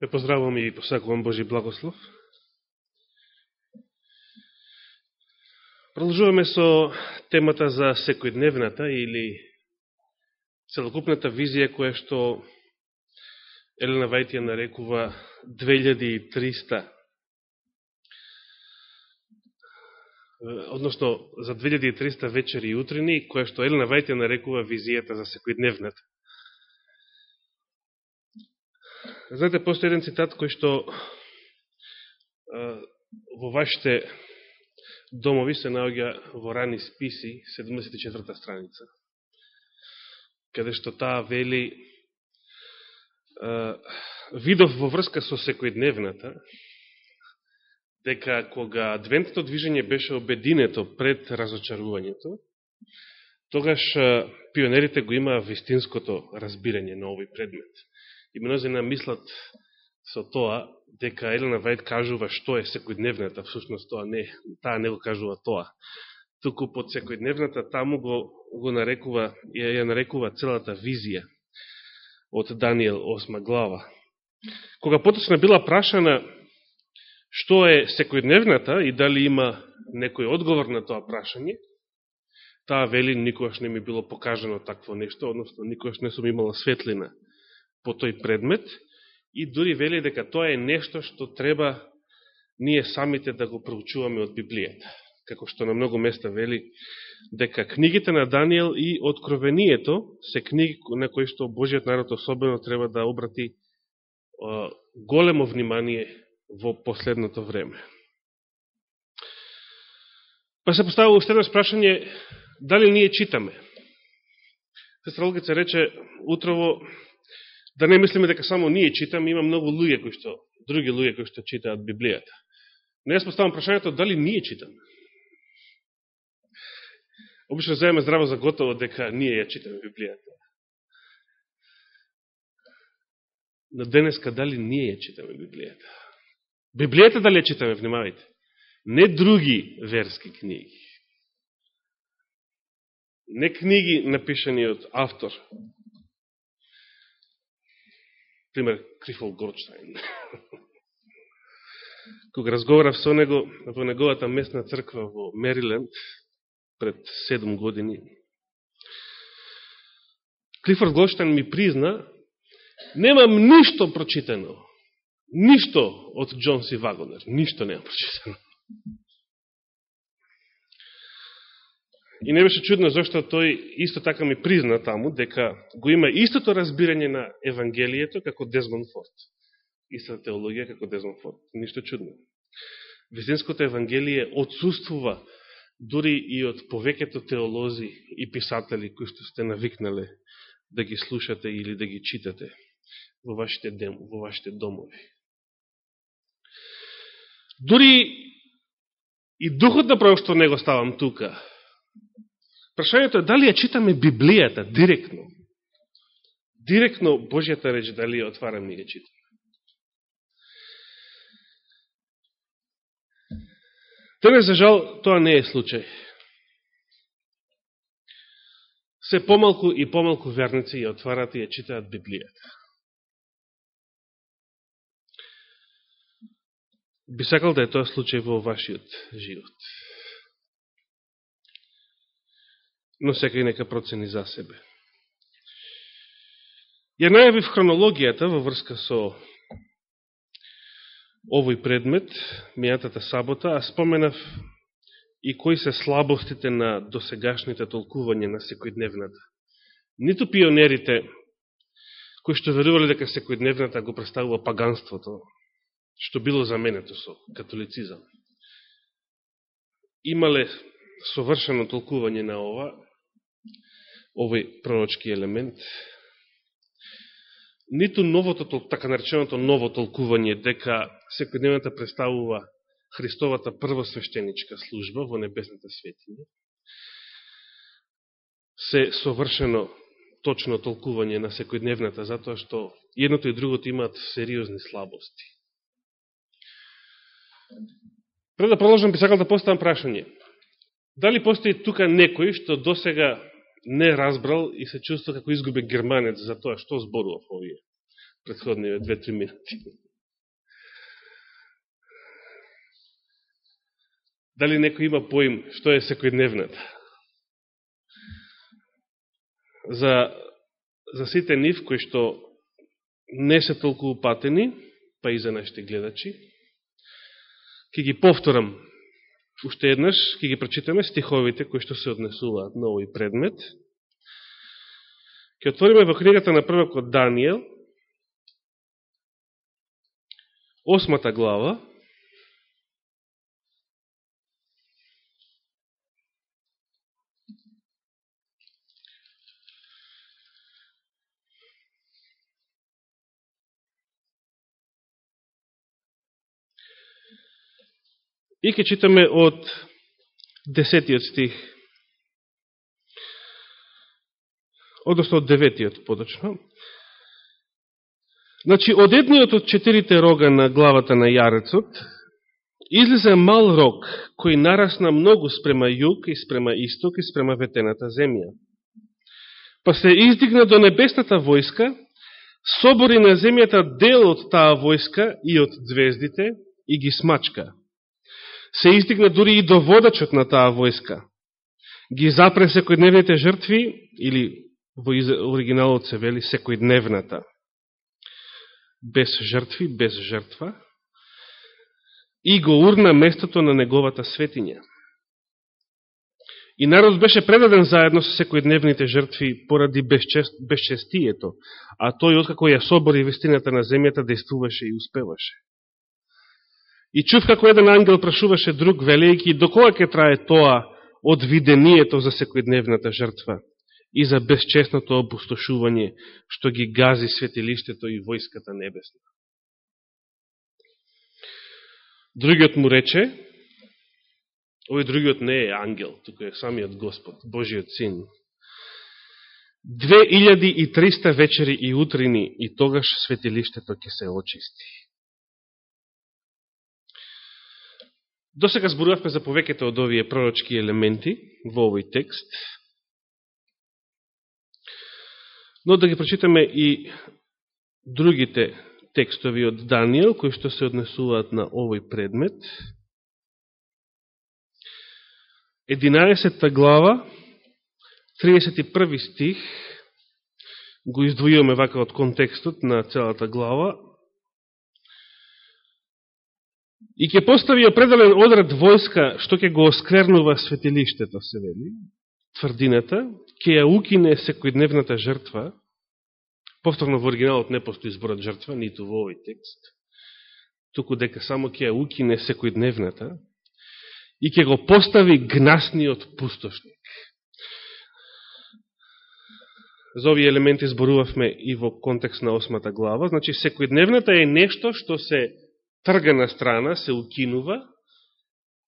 Ве поздравувам и посакувам Божи благослов. Продолжуваме со темата за секојдневната или целокупната визија која што Елена Вајтија нарекува 2300 односно за 2300 вечери и утрини, која што Елена Вајтија нарекува визијата за секојдневната. Знаете, постои еден цитат кој што во вашите домови се наоѓа во рани списи, 74-та страница, каде што таа вели видов во врска со секојдневната, дека кога адвентното движење беше обединето пред разочарувањето, тогаш пионерите го имаа вистинското разбирање на овој предмет. И мнозина мислат со тоа дека Елена Вајд кажува што е секојдневната, всушност тоа не, таа не го кажува тоа. Туку под секојдневната таму го, го нарекува, ја, ја нарекува целата визија од Данијел 8 глава. Кога поточна била прашана што е секојдневната и дали има некој одговор на тоа прашање, таа вели никогаш не ми било покажано такво нешто, односно никогаш не сум имала светлина по тој предмет, и дури вели дека тоа е нешто што треба ние самите да го проучуваме од Библијата. Како што на многу места вели дека книгите на Данијел и Откровението се книги на кои што Божиот народ особено треба да обрати големо внимание во последното време. Па се поставува уште едно спрашање дали ние читаме. Сестра Олгица рече утрово Да не мислиме дека само ние читаме, има многу луѓе кои што, други луѓе кои што читаат Библијата. Но јас поставам прашањето дали ние читаме. Обично земеме здраво за готово дека ние ја читаме Библијата. Но денеска дали ние ја читаме Библијата? Библијата дали ја читаме, внимавајте. Не други верски книги. Не книги напишани од автор, пример, Крифол Горчтайн. Кога разговарав со него во неговата местна црква во Мериленд пред 7 години, Клифорд Горчтайн ми призна, немам ништо прочитано, ништо од Джон Си Вагонер, ништо немам прочитано. И не беше чудно зашто тој исто така ми призна таму дека го има истото разбирање на Евангелието како Дезмон Форд. Истата теологија како Дезмон Форд. Ништо чудно. Визинското Евангелие отсутствува дури и од повеќето теолози и писатели кои што сте навикнале да ги слушате или да ги читате во вашите, дем, во вашите домови. Дури и духот на пророкство не го ставам тука, Прашањето е дали ја читаме Библијата директно. Директно Божјата реч дали ја отвараме и ја читаме. Денес, за жал, тоа не е случај. Се помалку и помалку верници ја отварат и ја читаат Библијата. Би сакал да е тоа случај во вашиот живот. Но секој нека процени за себе. Ја најавив хронологијата во врска со овој предмет, мијатата сабота, а споменав и кои се слабостите на досегашните толкување на секојдневната. Ниту пионерите, кои што верували дека секојдневната го представува паганството, што било заменето со католицизам, имале совршено толкување на ова, овој пророчки елемент, ниту новото, така нареченото ново толкување, дека секојдневната представува Христовата првосвещеничка служба во небесната светиња, се совршено точно толкување на секојдневната, затоа што едното и другото имаат сериозни слабости. Пред да продолжам, би сакал да поставам прашање. Дали постои тука некој што досега не разбрал и се чувствува како изгубен германец за тоа што зборува во овие предходниве 2-3 минути. Дали некој има поим што е секојдневната? За, за сите нив кои што не се толку упатени, па и за нашите гледачи, ќе ги повторам уште еднаш, ќе ги прочитаме стиховите кои што се однесуваат на овој предмет. Ке отвориме во книгата на првокот Данијел, осмата глава, И ке читаме од десетиот стих, односно од деветиот подочно. Значи, од едниот од четирите рога на главата на јарецот, излезе мал рог, кој нарасна многу спрема југ и спрема исток и спрема ветената земја. Па се издигна до небесната војска, собори на земјата дел од таа војска и од звездите и ги смачка се издигна дури и до водачот на таа војска. Ги запре секојдневните жртви, или во оригиналот се вели секојдневната. Без жртви, без жртва. И го урна местото на неговата светиња. И народ беше предаден заедно со секојдневните жртви поради безчест, безчестието, а тој, откако ја собори вестината на земјата, действуваше и успеваше. И чув како еден ангел прашуваше друг, велејки, докога ќе трае тоа од видението за секојдневната жртва и за безчестното опустошување, што ги гази светилиштето и војската небесна. Другиот му рече, овој другиот не е ангел, туку е самиот Господ, Божиот син. 2300 вечери и утрини и тогаш светилиштето ќе се очисти. До сега зборувавме за повеќето од овие пророчки елементи во овој текст. Но да ги прочитаме и другите текстови од Данијел, кои што се однесуваат на овој предмет. 11 глава, 31 стих, го издвојуваме вака од контекстот на целата глава, И ќе постави определен одред војска, што ќе го осквернува светилиштето, се вели, тврдината, ќе ја укине секојдневната жртва, повторно во оригиналот не постои зборот жртва, ниту во овој текст, туку дека само ќе ја укине секојдневната, и ќе го постави гнасниот пустошник. За овие елементи зборувавме и во контекст на осмата глава, значи секојдневната е нешто што се тргана страна се укинува,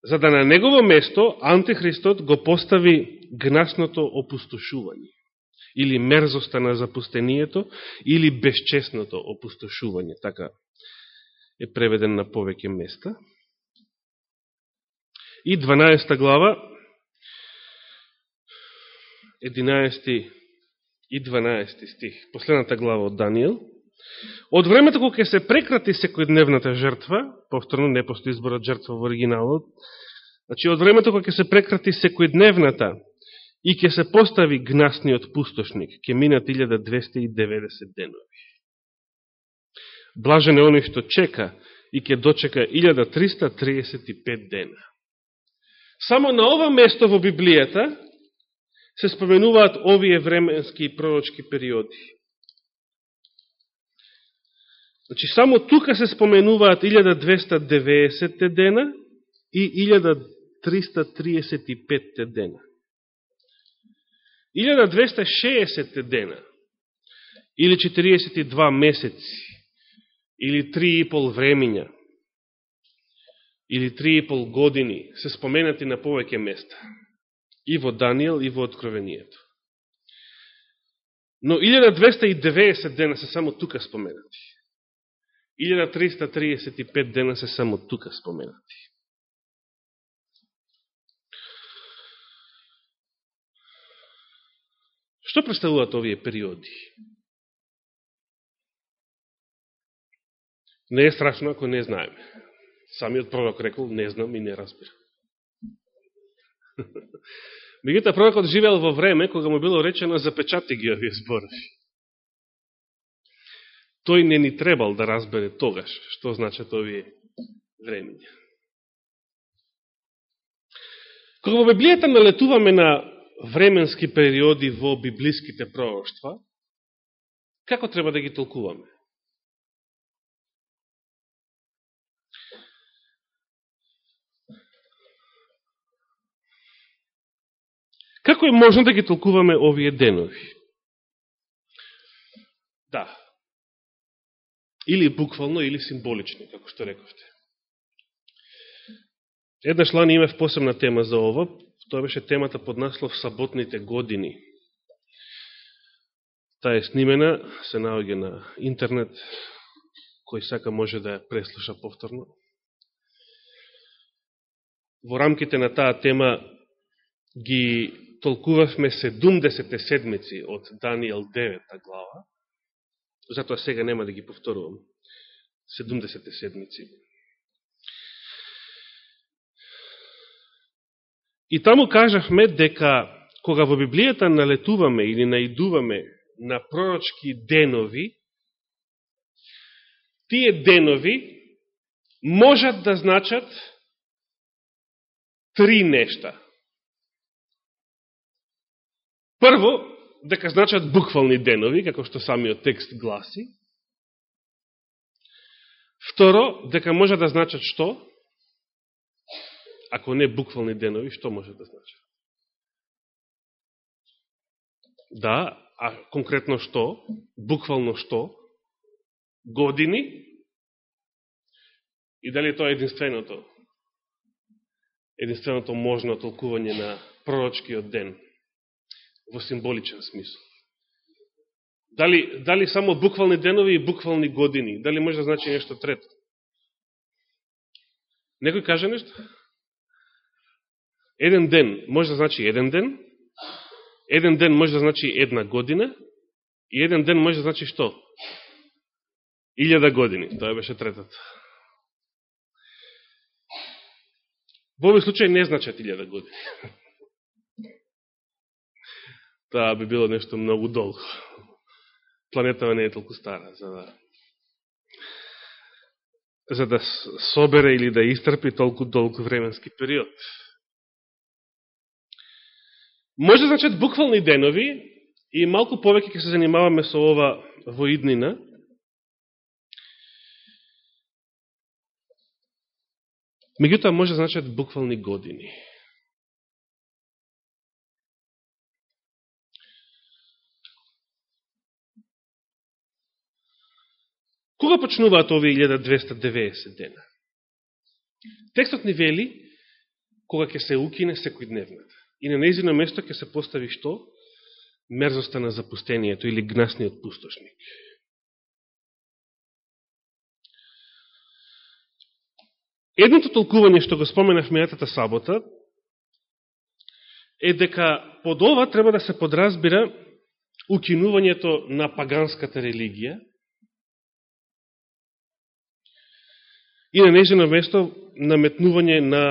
за да на негово место Антихристот го постави гнасното опустошување, или мерзоста на запустението, или безчесното опустошување, така е преведен на повеќе места. И 12 глава, 11 и 12 стих, последната глава од Данијел, Од времето кога ќе се прекрати секојдневната жртва, повторно не постои изборот жртва во оригиналот, значи од времето кога ќе се прекрати секојдневната и ќе се постави гнасниот пустошник, ќе минат 1290 денови. Блажен е оној што чека и ќе дочека 1335 дена. Само на ова место во Библијата се споменуваат овие временски и пророчки периоди. Значи, само тука се споменуваат 1290 дена и 1335 дена. 1260 дена или 42 месеци или 3,5 времења или 3,5 години се споменати на повеќе места и во Данијел и во Откровението. Но 1290 дена се само тука споменати. 1335 дена се само тука споменати. Што представуваат овие периоди? Не е страшно ако не знаеме. Самиот пророк рекол, не знам и не разбирам. Меѓутоа, пророкот живеел во време кога му било речено запечати ги овие зборови. Тој не ни требал да разбере тогаш што значат овие времења. Кога во Библијата налетуваме на временски периоди во библиските пророќства, како треба да ги толкуваме? Како е можно да ги толкуваме овие денови? Да. Или буквално, или символично, како што рековте. Еднаш лани имав посебна тема за ова, тоа беше темата под наслов Саботните години. Таа е снимена, се наоѓа на интернет, кој сака може да ја преслуша повторно. Во рамките на таа тема ги толкувавме 70 седмици од Данијел 9 глава, затоа сега нема да ги повторувам 70 седмици. И таму кажавме дека кога во Библијата налетуваме или наидуваме на пророчки денови, тие денови можат да значат три нешта. Прво, дека значат буквални денови, како што самиот текст гласи. Второ, дека може да значат што? Ако не буквални денови, што може да значат? Да, а конкретно што? Буквално што? Години? И дали тоа е единственото? Единственото можно толкување на пророчкиот ден? Во символичен смисол. Дали, дали само буквални денови и буквални години? Дали може да значи нешто трето? Некој каже нешто? Еден ден може да значи еден ден, еден ден може да значи една година, и еден ден може да значи што? Илјада години. Тоа беше третата. Во овој случај не значат илјада години таа би било нешто многу долго. Планетава не е толку стара, за да за да собере или да истрпи толку долго временски период. Може да значат буквални денови и малку повеќе ќе се занимаваме со ова во иднина. Меѓутоа може да значат буквални години. Кога почнуваат овие 1290 дена? Текстот ни вели кога ќе се укине секојдневната. И на незино место ќе се постави што? Мерзоста на запустението или гнасниот пустошник. Едното толкување што го споменав мејатата сабота е дека под ова треба да се подразбира укинувањето на паганската религија и на нежено место наметнување на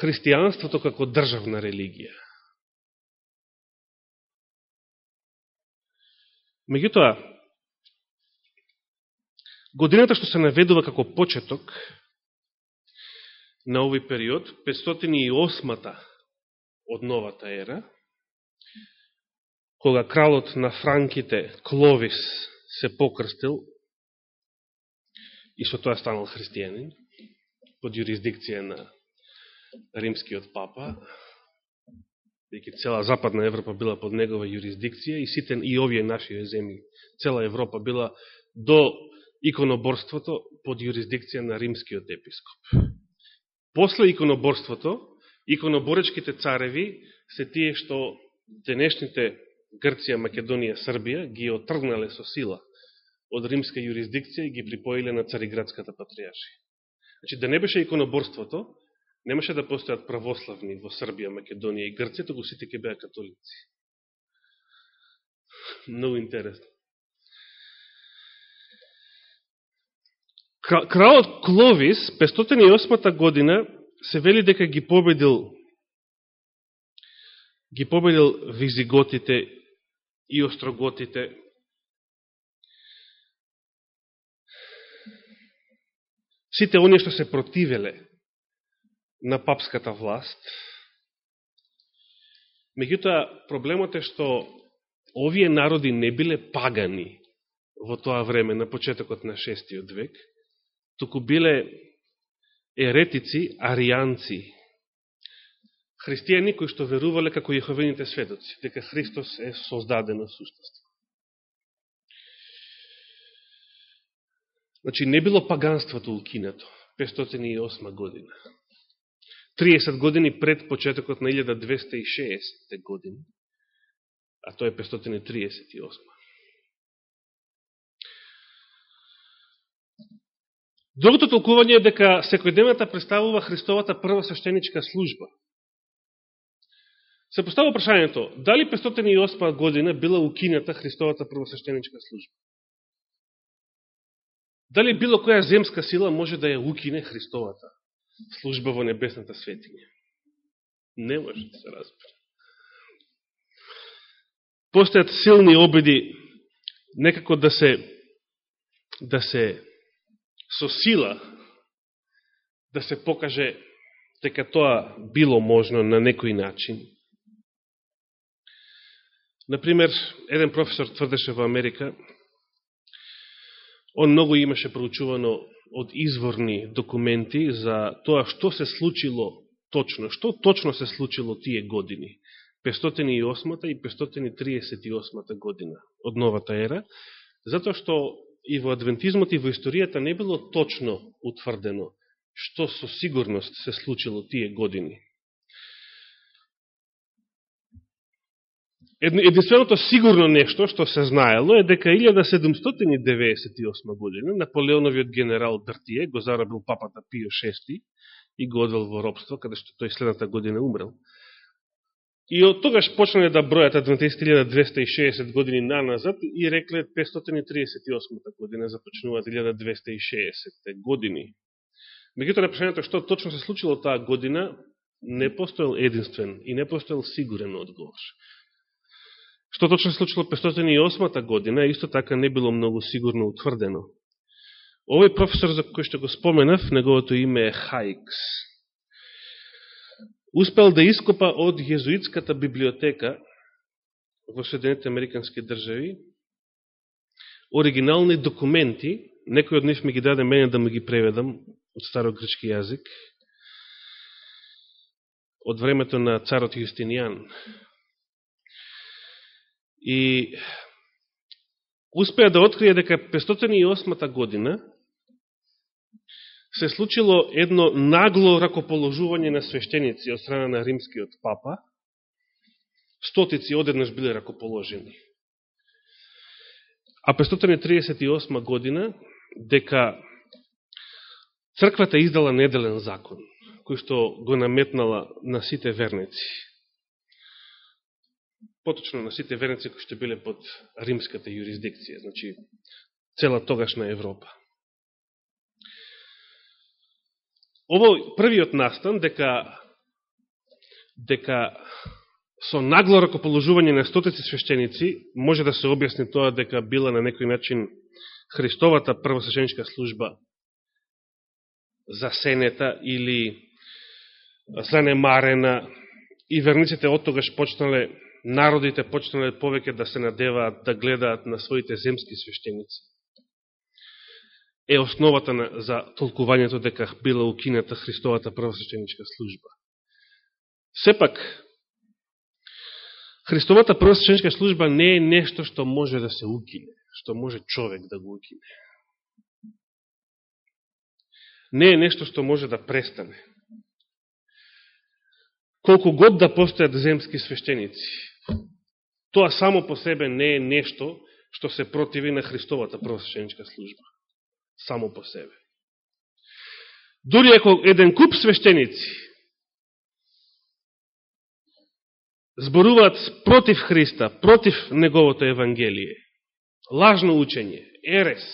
христијанството како државна религија. Меѓутоа, годината што се наведува како почеток на овој период, 508-та од новата ера, кога кралот на Франките Кловис се покрстил и што тоа станал христијанин, под юрисдикција на римскиот папа, дејќи цела западна Европа била под негова юрисдикција и сите и овие наши земји, цела Европа била до иконоборството под юрисдикција на римскиот епископ. После иконоборството, иконоборечките цареви се тие што денешните Грција, Македонија, Србија ги отргнале со сила од римска јурисдикција и ги припоиле на Цариградската патријашија. Значи, да не беше иконоборството, немаше да постојат православни во Србија, Македонија и Грција, тогу сите ке беа католици. Много интересно. Кралот Кловис, 508 година, се вели дека ги победил ги победил визиготите и остроготите. Сите оние што се противеле на папската власт. Меѓутоа, проблемот е што овие народи не биле пагани во тоа време, на почетокот на шестиот век, туку биле еретици, аријанци, христијани кои што верувале како јеховените сведоци, дека Христос е создадено суштество. Значи, не било паганството укинато, 508 година. 30 години пред почетокот на 1260 години, а тоа е 538. Другото толкување е дека секојдневната представува Христовата прва свещеничка служба. Се поставува прашањето, дали 508 година била укината Христовата прва свещеничка служба? Дали било која земска сила може да ја укине Христовата служба во небесната светиња? Не може да се разбира. Постојат силни обиди некако да се да се со сила да се покаже дека тоа било можно на некој начин. Например, еден професор тврдеше во Америка, он многу имаше проучувано од изворни документи за тоа што се случило точно, што точно се случило тие години, 508 и 538 година од новата ера, затоа што и во адвентизмот и во историјата не било точно утврдено што со сигурност се случило тие години. Единственото сигурно нешто што се знаело е дека 1798 година Наполеоновиот генерал Дартие го зарабил папата Пио VI и го одвел во робство, каде што тој следната година умрел. И од тогаш почнале да бројат адвентисти години наназад и рекле 538 година започнуваат 1260 години. Меѓутоа, напишањето што точно се случило таа година, не постоел единствен и не постоел сигурен одговор. Што точно се случило 508 година, исто така не било многу сигурно утврдено. Овој професор за кој што го споменав, неговото име е Хайкс успел да ископа од језуитската библиотека во Соединените Американски држави оригинални документи, некој од нив ми ги даде мене да ми ги преведам од старогречки јазик, од времето на царот Јустинијан. И успеа да открие дека 508 година се случило едно нагло ракоположување на свештеници од страна на римскиот папа. Стотици одеднаш биле ракоположени. А 538 година, дека црквата издала неделен закон, кој што го наметнала на сите верници. Поточно на сите верници кои што биле под римската јурисдикција, значи цела тогашна Европа. Ово првиот настан дека дека со нагло ракоположување на стотици свештеници може да се објасни тоа дека била на некој начин Христовата првосвещеничка служба засенета или занемарена и верниците од тогаш почнале, народите почнале повеќе да се надеваат, да гледаат на своите земски свештеници е основата на, за толкувањето дека била укината Христовата првосвещеничка служба. Сепак, Христовата првосвещеничка служба не е нешто што може да се укине, што може човек да го укине. Не е нешто што може да престане. Колку год да постојат земски свештеници, тоа само по себе не е нешто што се противи на Христовата првосвещеничка служба само по себе. Дори ако еден куп свештеници зборуваат против Христа, против Неговото Евангелие, лажно учење, ерес,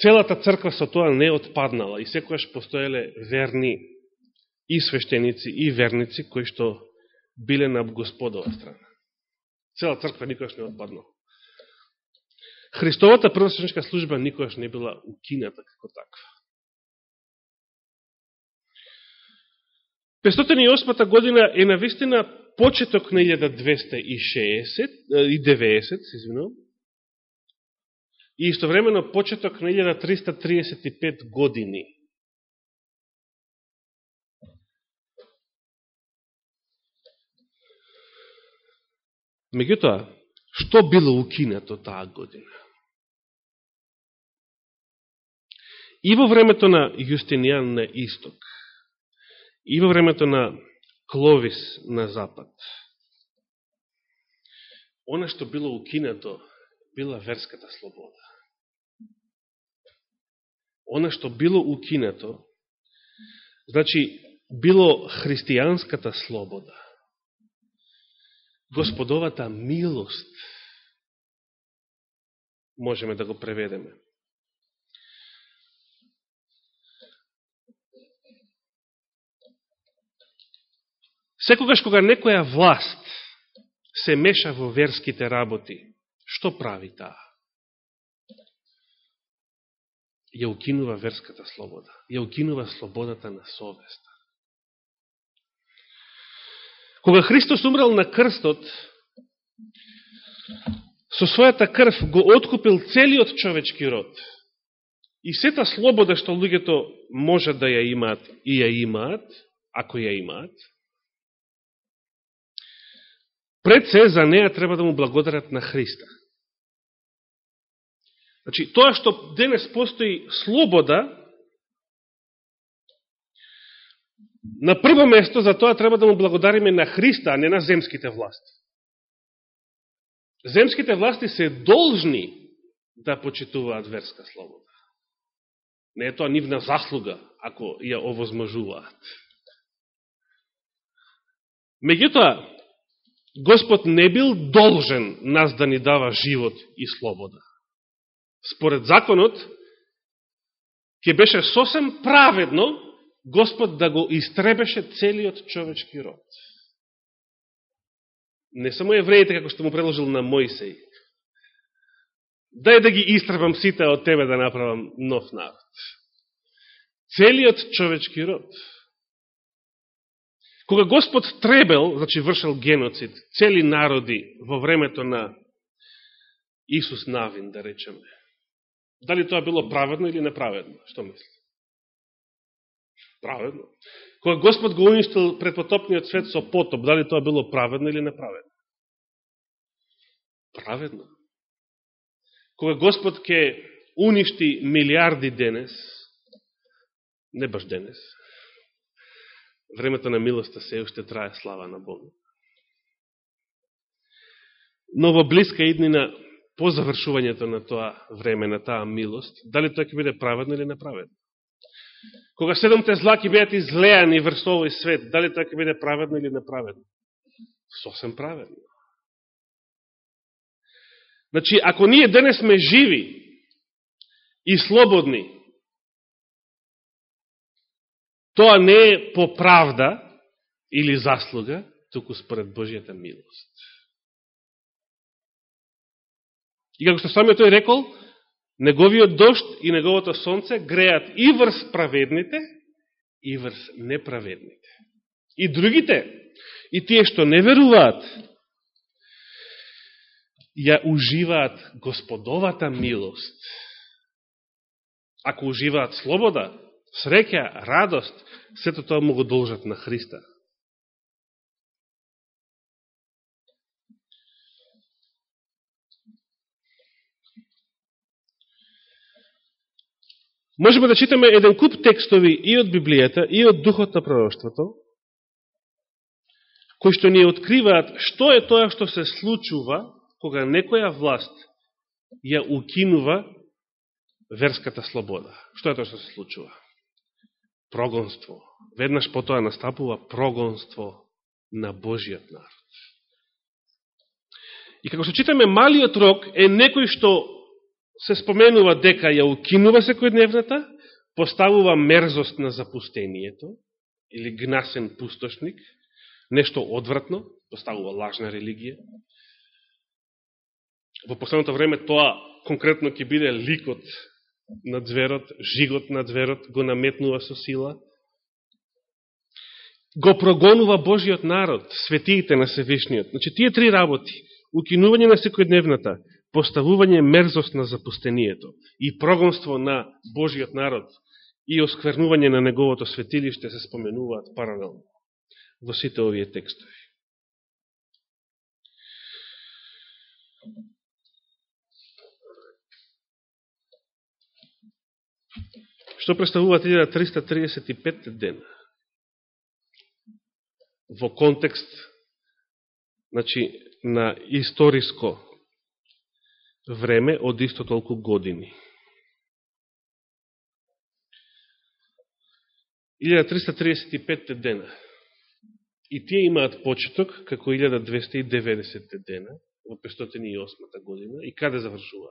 целата црква со тоа не отпаднала и секојаш постоеле верни и свештеници и верници кои што биле на Господова страна. Цела црква никогаш не отпаднала. Христовата првосвечничка служба никогаш не била укината како таква. 508 година е навистина почеток на 1260 и 90, извинувам, и истовремено почеток на 1335 години. Меѓутоа, што било укинато таа година? И во времето на Јустинијан на исток, и во времето на Кловис на запад, она што било укинато била верската слобода. Она што било укинато, значи, било христијанската слобода. Господовата милост, можеме да го преведеме. Секогаш кога некоја власт се меша во верските работи, што прави таа? Ја укинува верската слобода. Ја укинува слободата на совест. Кога Христос умрел на крстот, со својата крв го откупил целиот човечки род. И сета слобода што луѓето може да ја имаат и ја имаат, ако ја имаат, пред се за неа треба да му благодарат на Христа. Значи, тоа што денес постои слобода, на прво место за тоа треба да му благодариме на Христа, а не на земските власти. Земските власти се должни да почитуваат верска слобода. Не е тоа нивна заслуга, ако ја овозможуваат. Меѓутоа, Господ не бил должен нас да ни дава живот и слобода. Според законот, ќе беше сосем праведно Господ да го истребеше целиот човечки род. Не само евреите, како што му предложил на Мојсеј. Дај да ги истребам сите од тебе да направам нов народ. Целиот човечки род. Кога Господ требел, значи вршел геноцид, цели народи во времето на Исус Навин, да речеме, дали тоа било праведно или неправедно? Што мисли? Праведно. Кога Господ го уништил предпотопниот свет со потоп, дали тоа било праведно или неправедно? Праведно. Кога Господ ке уништи милиарди денес, не баш денес, времето на милоста се уште трае слава на Бога. Но во близка иднина, по завршувањето на тоа време, на таа милост, дали тоа ќе биде праведно или неправедно? Кога седомте зла ќе бидат излеани врз овој свет, дали тоа ќе биде праведно или неправедно? Сосем праведно. Значи, ако ние денес сме живи и слободни, Тоа не е по правда или заслуга, туку според Божијата милост. И како што самиот тој рекол, неговиот дошт и неговото сонце греат и врз праведните, и врз неправедните. И другите, и тие што не веруваат, ја уживаат господовата милост. Ако уживаат слобода, среќа, радост, сето тоа му го должат на Христа. Можеме да читаме еден куп текстови и од Библијата, и од Духот на пророќството, кои што ни откриваат што е тоа што се случува кога некоја власт ја укинува верската слобода. Што е тоа што се случува? прогонство. Веднаш потоа настапува прогонство на Божиот народ. И како што читаме, малиот рок е некој што се споменува дека ја укинува секојдневната, поставува мерзост на запустението, или гнасен пустошник, нешто одвратно, поставува лажна религија. Во последното време тоа конкретно ќе биде ликот на зверот, жигот на зверот, го наметнува со сила. Го прогонува Божиот народ, светиите на Севишниот. Значи, тие три работи, укинување на секојдневната, поставување мерзост на запустението и прогонство на Божиот народ и осквернување на неговото светилиште се споменуваат паралелно во сите овие текстови. Што представува 1335 ден Во контекст значи, на историско време од исто толку години. 1335 дена. И тие имаат почеток како 1290 дена во 508 година. И каде завршува?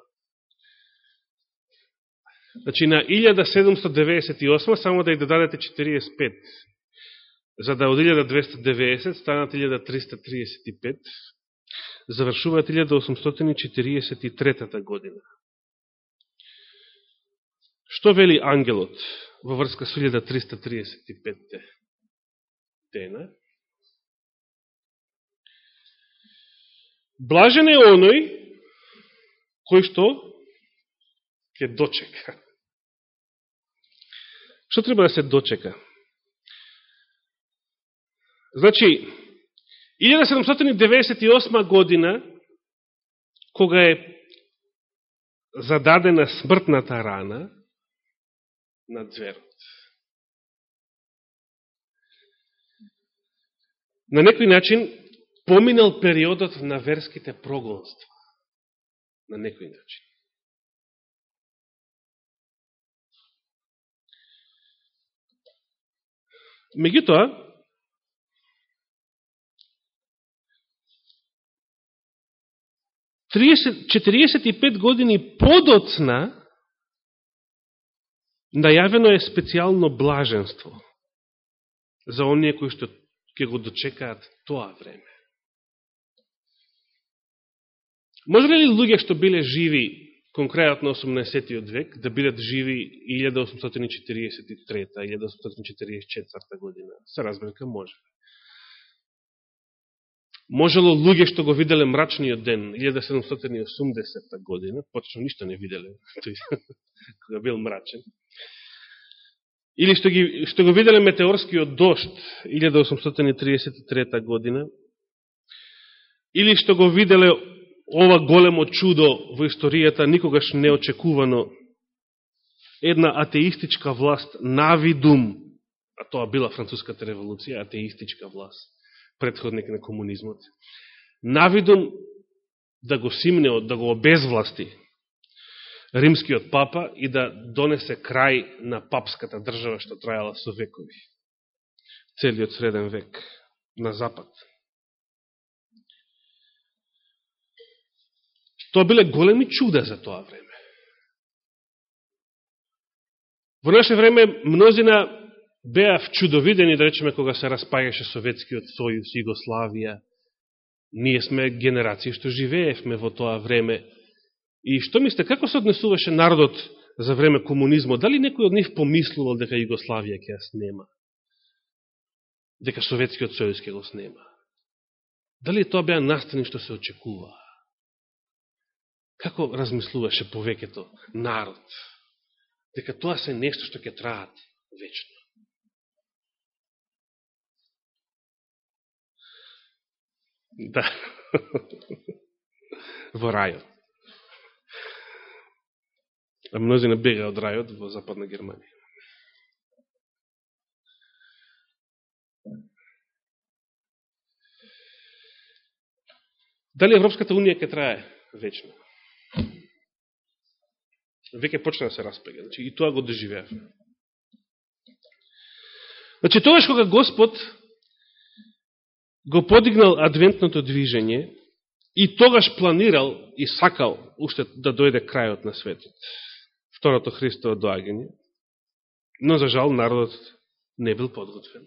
Значи на 1798 само да ја додадете 45, за да од 1290 станат 1335, завршува 1843 година. Што вели ангелот во врска со 1335 дена? Блажен е оној кој што ќе дочека. Што треба да се дочека? Значи, 1798 година, кога е зададена смртната рана на зверот. На некој начин поминал периодот на верските прогонства. На некој начин. Меѓутоа, 45 години подоцна најавено е специјално блаженство за оние кои што ќе го дочекаат тоа време. Може ли луѓе што биле живи конкретно 18. век, да бидат живи 1843-1844 година. Се разберка, може. Можело луѓе што го виделе мрачниот ден, 1780 година, почно ништо не виделе, кога бил мрачен, или што, ги, што го виделе метеорскиот дошт, 1833 година, или што го виделе ова големо чудо во историјата, никогаш неочекувано, една атеистичка власт, навидум, а тоа била француската револуција, атеистичка власт, предходник на комунизмот, Навидом да го симне, да го обезвласти римскиот папа и да донесе крај на папската држава што трајала со векови. Целиот среден век на запад. Тоа биле големи чуда за тоа време. Во наше време мнозина беа чудовидени, да речеме, кога се распаѓаше Советскиот сојуз, Југославија. Ние сме генерација што живеевме во тоа време. И што мислите, како се однесуваше народот за време комунизмот? Дали некој од нив помислувал дека Југославија ќе ја снема? Дека Советскиот сојуз ќе го снема? Дали тоа беа настани што се очекуваа? Како размислуваше повеќето народ? Дека тоа се нешто што ќе траат вечно. Да. Во рајот. А мнозина бега од рајот во Западна Германија. Дали Европската Унија ќе трае вечно? веќе почна да се распега. Значи, и тоа го доживеав. Значи, тогаш кога Господ го подигнал адвентното движење И тогаш планирал и сакал уште да дојде крајот на светот. Второто Христово доагање. Но, за жал, народот не бил подготвен.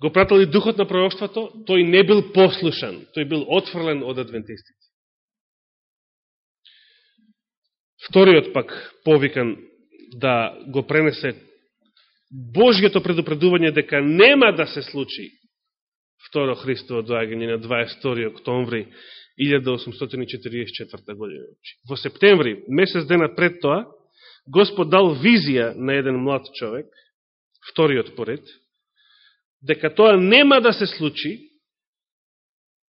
Го пратил и духот на пророќството, тој не бил послушан, тој бил отфрлен од адвентистите. Вториот пак повикан да го пренесе Божјето предупредување дека нема да се случи второ Христово доагање на 22. октомври 1844 година. Значи, во септември, месец дена пред тоа, Господ дал визија на еден млад човек, вториот поред, дека тоа нема да се случи,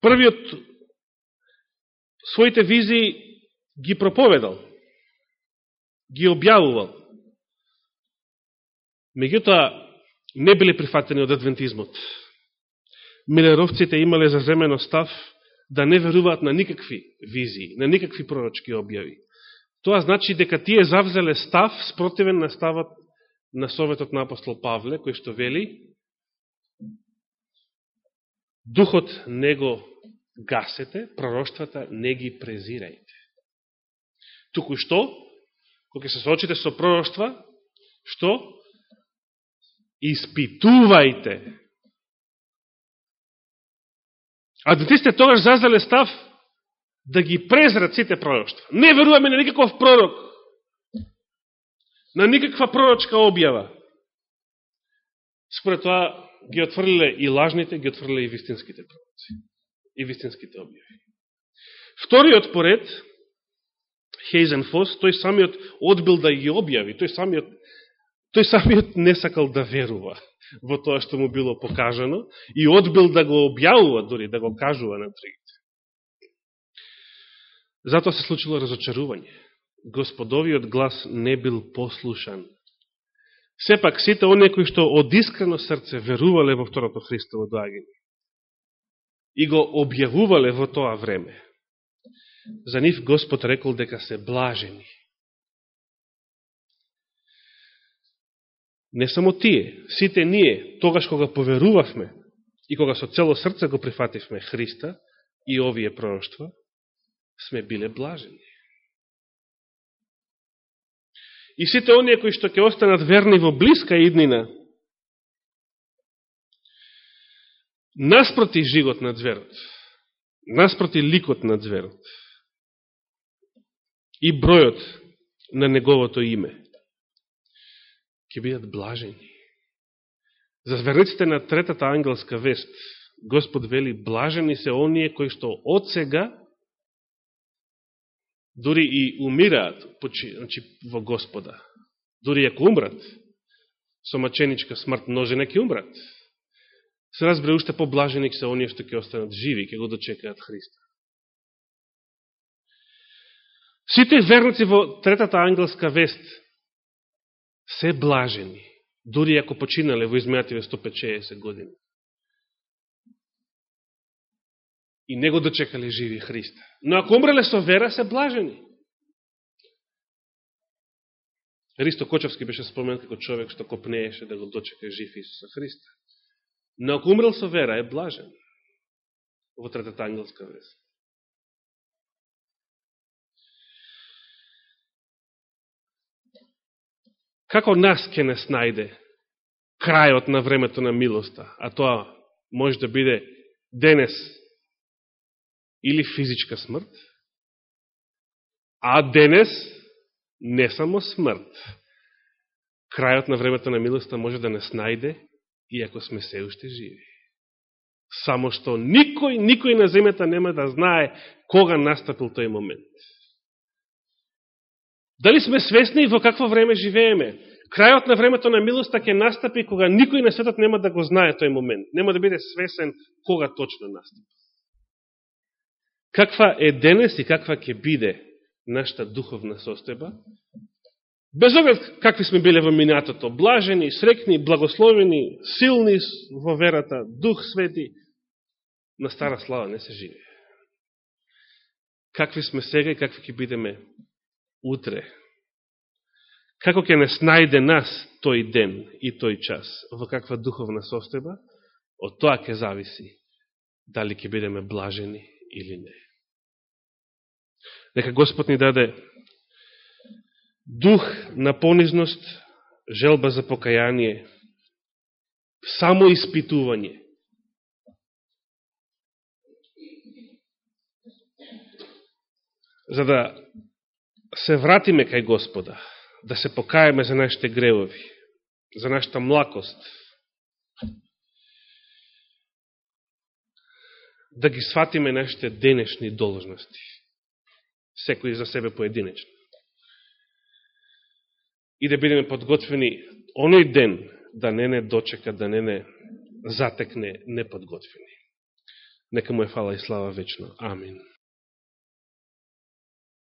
првиот своите визии ги проповедал, ги објавувал. Меѓутоа, не биле прифатени од адвентизмот. Милеровците имале заземено став да не веруваат на никакви визии, на никакви пророчки објави. Тоа значи дека тие завзеле став спротивен на ставот на Советот на апостол Павле, кој што вели Духот не го гасете, пророштвата не ги презирајте. Туку што, кога се соочите со пророштва, што? Испитувајте. Адвентистите да тогаш зазеле став да ги презрат сите пророќства. Не веруваме на никаков пророк, на никаква пророчка објава. Според тоа ги отврлиле и лажните, ги отврлиле и вистинските пророци. И вистинските објави. Вториот поред, Хейзен Фос, тој самиот одбил да ги објави, тој самиот, тој самиот не сакал да верува во тоа што му било покажано и одбил да го објавува, дори да го кажува на другите. Затоа се случило разочарување. Господовиот глас не бил послушан. Сепак, сите оние кои што од искрено срце верувале во второто Христово доагање и го објавувале во тоа време, за нив Господ рекол дека се блажени. Не само тие, сите ние, тогаш кога поверувавме и кога со цело срце го прифативме Христа и овие пророќства, сме биле блажени. И сите оние кои што ќе останат верни во близка иднина, наспроти живот на зверот, наспроти ликот на зверот и бројот на неговото име, ќе бидат блажени. За зверниците на третата ангелска вест, Господ вели, блажени се оние кои што од сега дури и умираат значи, во Господа, дури ако умрат, со маченичка смрт множина ќе умрат. Се разбре уште поблажени се оние што ќе останат живи, ќе го дочекаат Христа. Сите верници во третата ангелска вест се блажени, дури ако починале во измеативе 150 години. и не го дочекале живи Христа. Но ако умреле со вера, се блажени. Ристо Кочевски беше спомен како човек што копнееше да го дочека жив Исуса Христа. Но ако умрел со вера, е блажен. Во третата ангелска вест. Како нас ќе не снајде крајот на времето на милоста, а тоа може да биде денес или физичка смрт, а денес не само смрт. Крајот на времето на милоста може да не снајде и ако сме се уште живи. Само што никој, никој на земјата нема да знае кога настапил тој момент. Дали сме свесни во какво време живееме? Крајот на времето на милоста ќе настапи кога никој на светот нема да го знае тој момент. Нема да биде свесен кога точно настапи каква е денес и каква ќе биде нашата духовна состојба, без оглед какви сме биле во минатото, блажени, срекни, благословени, силни во верата, дух свети, на стара слава не се живе. Какви сме сега и какви ќе бидеме утре. Како ќе не снајде нас тој ден и тој час, во каква духовна состојба, од тоа ќе зависи дали ќе бидеме блажени или не. Нека Господ ни даде дух на понизност, желба за покаяние, само испитување. За да се вратиме кај Господа, да се покаеме за нашите гревови, за нашата млакост, да ги сватиме нашите денешни должности, секој за себе поединечно. И да бидеме подготвени оној ден да не не дочека, да не не затекне неподготвени. Нека му е фала и слава вечно. Амин.